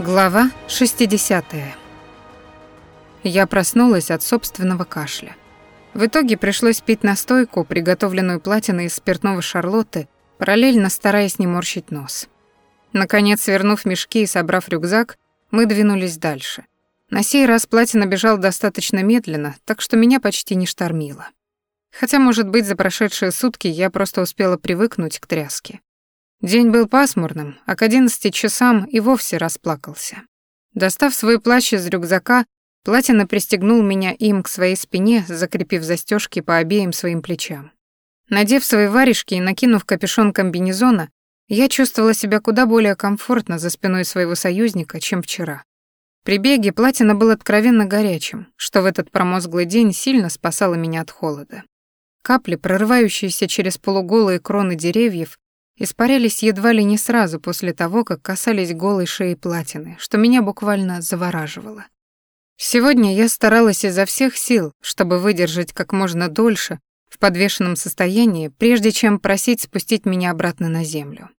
Глава 60. Я проснулась от собственного кашля. В итоге пришлось пить настойку, приготовленную платиной из спиртного шарлотты, параллельно стараясь не морщить нос. Наконец, свернув мешки и собрав рюкзак, мы двинулись дальше. На сей раз платина бежал достаточно медленно, так что меня почти не штормило. Хотя, может быть, за прошедшие сутки я просто успела привыкнуть к тряске. День был пасмурным, а к одиннадцати часам и вовсе расплакался. Достав свой плащ из рюкзака, Платина пристегнул меня им к своей спине, закрепив застежки по обеим своим плечам. Надев свои варежки и накинув капюшон комбинезона, я чувствовала себя куда более комфортно за спиной своего союзника, чем вчера. При беге Платина был откровенно горячим, что в этот промозглый день сильно спасало меня от холода. Капли, прорывающиеся через полуголые кроны деревьев, испарялись едва ли не сразу после того, как касались голой шеи платины, что меня буквально завораживало. Сегодня я старалась изо всех сил, чтобы выдержать как можно дольше в подвешенном состоянии, прежде чем просить спустить меня обратно на землю.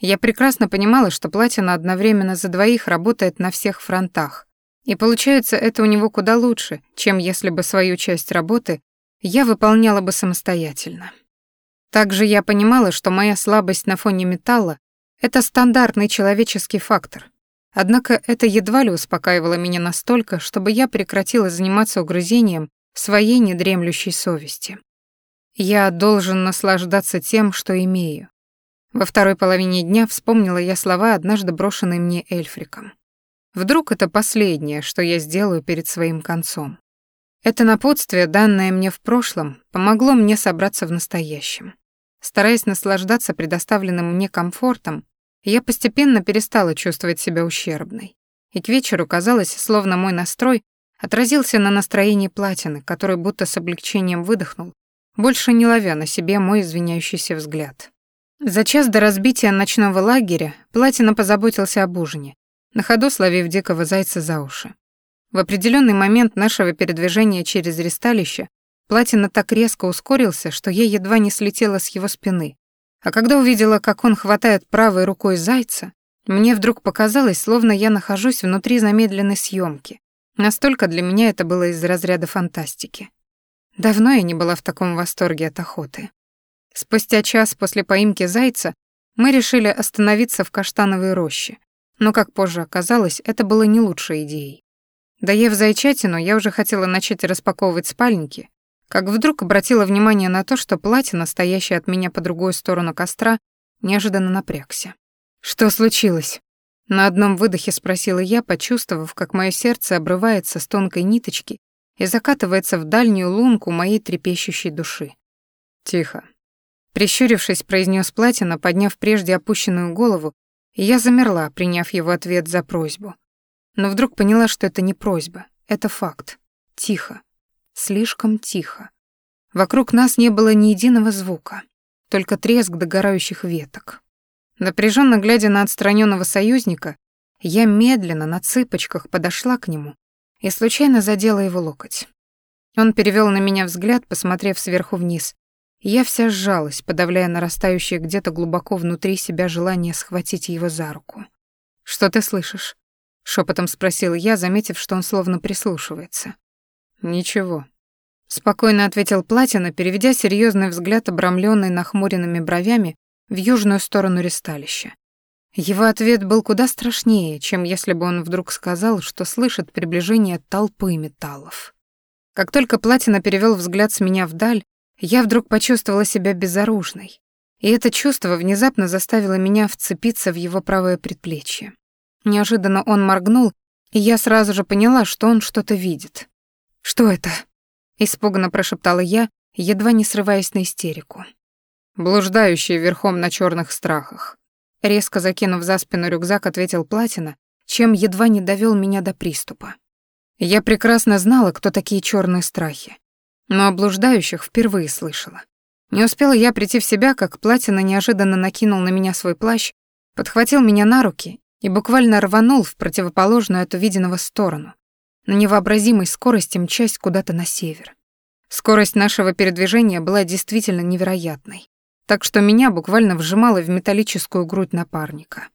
Я прекрасно понимала, что платина одновременно за двоих работает на всех фронтах, и получается это у него куда лучше, чем если бы свою часть работы я выполняла бы самостоятельно. Также я понимала, что моя слабость на фоне металла — это стандартный человеческий фактор. Однако это едва ли успокаивало меня настолько, чтобы я прекратила заниматься угрызением своей недремлющей совести. Я должен наслаждаться тем, что имею. Во второй половине дня вспомнила я слова, однажды брошенные мне Эльфриком. Вдруг это последнее, что я сделаю перед своим концом. Это напутствие, данное мне в прошлом, помогло мне собраться в настоящем. Стараясь наслаждаться предоставленным мне комфортом, я постепенно перестала чувствовать себя ущербной. И к вечеру казалось, словно мой настрой отразился на настроении платины, который будто с облегчением выдохнул, больше не ловя на себе мой извиняющийся взгляд. За час до разбития ночного лагеря Платина позаботился об ужине, на ходу словив дикого зайца за уши. В определенный момент нашего передвижения через ресталище Платина так резко ускорился, что я едва не слетела с его спины. А когда увидела, как он хватает правой рукой зайца, мне вдруг показалось, словно я нахожусь внутри замедленной съемки. Настолько для меня это было из разряда фантастики. Давно я не была в таком восторге от охоты. Спустя час после поимки зайца мы решили остановиться в каштановой роще, но, как позже оказалось, это было не лучшей идеей. Доев зайчатину, я уже хотела начать распаковывать спальники, как вдруг обратила внимание на то, что платье, настоящее от меня по другую сторону костра, неожиданно напрягся. «Что случилось?» На одном выдохе спросила я, почувствовав, как мое сердце обрывается с тонкой ниточки и закатывается в дальнюю лунку моей трепещущей души. «Тихо». Прищурившись, произнес Платина, подняв прежде опущенную голову, и я замерла, приняв его ответ за просьбу но вдруг поняла, что это не просьба, это факт. Тихо. Слишком тихо. Вокруг нас не было ни единого звука, только треск догорающих веток. Напряженно глядя на отстраненного союзника, я медленно на цыпочках подошла к нему и случайно задела его локоть. Он перевел на меня взгляд, посмотрев сверху вниз, я вся сжалась, подавляя нарастающее где-то глубоко внутри себя желание схватить его за руку. «Что ты слышишь?» Шепотом спросил я, заметив, что он словно прислушивается. Ничего. Спокойно ответил Платина, переведя серьезный взгляд, обрамленный нахмуренными бровями, в южную сторону ресталища. Его ответ был куда страшнее, чем если бы он вдруг сказал, что слышит приближение толпы металлов. Как только Платина перевел взгляд с меня вдаль, я вдруг почувствовала себя безоружной. И это чувство внезапно заставило меня вцепиться в его правое предплечье. Неожиданно он моргнул, и я сразу же поняла, что он что-то видит. «Что это?» — испуганно прошептала я, едва не срываясь на истерику. «Блуждающий верхом на черных страхах», — резко закинув за спину рюкзак, ответил Платина, чем едва не довел меня до приступа. Я прекрасно знала, кто такие черные страхи, но о блуждающих впервые слышала. Не успела я прийти в себя, как Платина неожиданно накинул на меня свой плащ, подхватил меня на руки и буквально рванул в противоположную от увиденного сторону, на невообразимой скорости мчась куда-то на север. Скорость нашего передвижения была действительно невероятной, так что меня буквально вжимало в металлическую грудь напарника.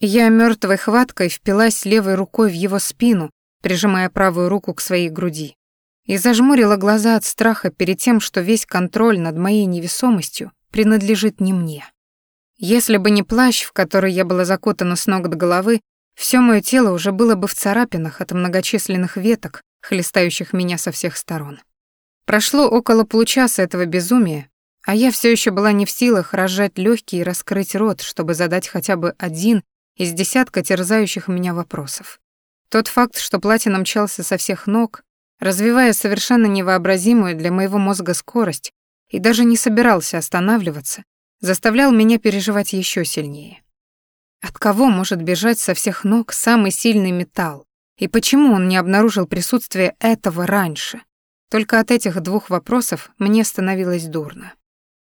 Я мертвой хваткой впилась левой рукой в его спину, прижимая правую руку к своей груди, и зажмурила глаза от страха перед тем, что весь контроль над моей невесомостью принадлежит не мне. Если бы не плащ, в который я была закутана с ног до головы, все мое тело уже было бы в царапинах от многочисленных веток, хлестающих меня со всех сторон. Прошло около получаса этого безумия, а я все еще была не в силах разжать легкие и раскрыть рот, чтобы задать хотя бы один из десятка терзающих меня вопросов. Тот факт, что платина мчался со всех ног, развивая совершенно невообразимую для моего мозга скорость, и даже не собирался останавливаться, заставлял меня переживать еще сильнее. От кого может бежать со всех ног самый сильный металл? И почему он не обнаружил присутствие этого раньше? Только от этих двух вопросов мне становилось дурно.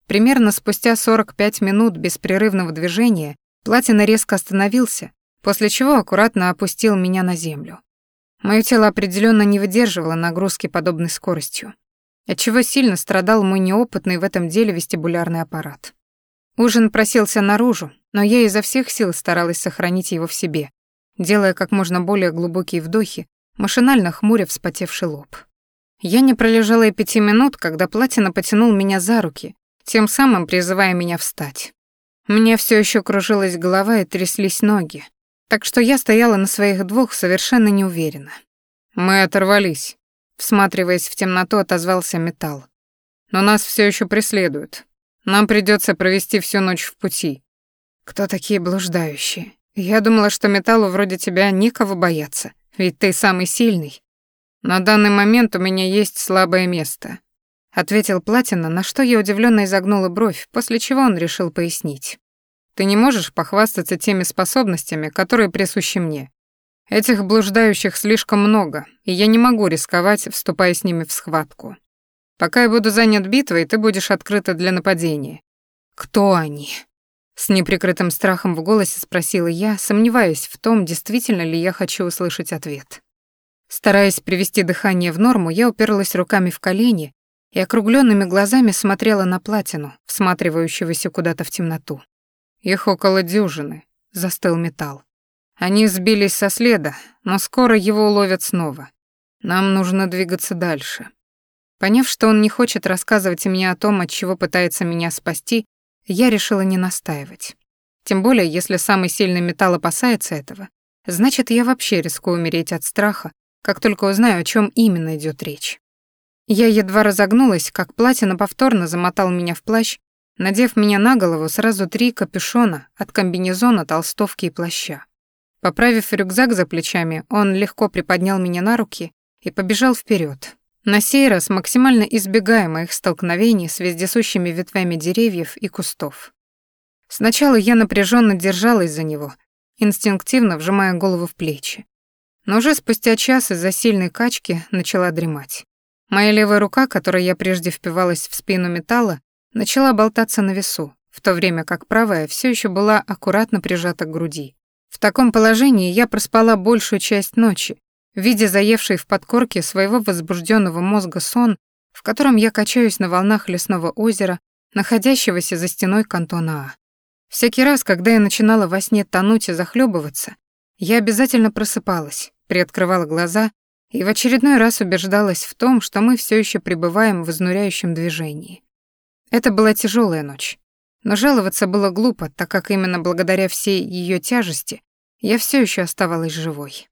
Примерно спустя 45 минут беспрерывного движения Платина резко остановился, после чего аккуратно опустил меня на землю. Моё тело определенно не выдерживало нагрузки подобной скоростью, отчего сильно страдал мой неопытный в этом деле вестибулярный аппарат. Ужин просился наружу, но я изо всех сил старалась сохранить его в себе, делая как можно более глубокие вдохи, машинально хмуря вспотевший лоб. Я не пролежала и пяти минут, когда Платина потянул меня за руки, тем самым призывая меня встать. Мне все еще кружилась голова и тряслись ноги, так что я стояла на своих двух совершенно неуверенно. «Мы оторвались», — всматриваясь в темноту, отозвался металл. «Но нас все еще преследуют. Нам придется провести всю ночь в пути. Кто такие блуждающие? Я думала, что металлу вроде тебя никого бояться, ведь ты самый сильный. На данный момент у меня есть слабое место, ответил Платина, на что я удивленно изогнула бровь, после чего он решил пояснить. Ты не можешь похвастаться теми способностями, которые присущи мне. Этих блуждающих слишком много, и я не могу рисковать, вступая с ними в схватку. Пока я буду занят битвой, ты будешь открыта для нападения. Кто они? С неприкрытым страхом в голосе спросила я, сомневаясь в том, действительно ли я хочу услышать ответ. Стараясь привести дыхание в норму, я уперлась руками в колени и округленными глазами смотрела на платину, всматривающегося куда-то в темноту. Их около дюжины, застыл металл. Они сбились со следа, но скоро его уловят снова. Нам нужно двигаться дальше. Поняв, что он не хочет рассказывать мне о том, от чего пытается меня спасти, я решила не настаивать. Тем более, если самый сильный металл опасается этого, значит, я вообще рискую умереть от страха, как только узнаю, о чем именно идет речь. Я едва разогнулась, как платье повторно замотал меня в плащ, надев меня на голову сразу три капюшона от комбинезона, толстовки и плаща. Поправив рюкзак за плечами, он легко приподнял меня на руки и побежал вперед, на сей раз максимально избегая моих столкновений с вездесущими ветвями деревьев и кустов. Сначала я напряженно держалась за него, инстинктивно вжимая голову в плечи. Но уже спустя час из-за сильной качки начала дремать. Моя левая рука, которой я прежде впивалась в спину металла, начала болтаться на весу, в то время как правая все еще была аккуратно прижата к груди. В таком положении я проспала большую часть ночи, видя заевший в подкорке своего возбужденного мозга сон, в котором я качаюсь на волнах лесного озера, находящегося за стеной кантона А. Всякий раз, когда я начинала во сне тонуть и захлебываться, я обязательно просыпалась, приоткрывала глаза и в очередной раз убеждалась в том, что мы все еще пребываем в изнуряющем движении. Это была тяжелая ночь. Но жаловаться было глупо, так как именно благодаря всей ее тяжести я все еще оставалась живой.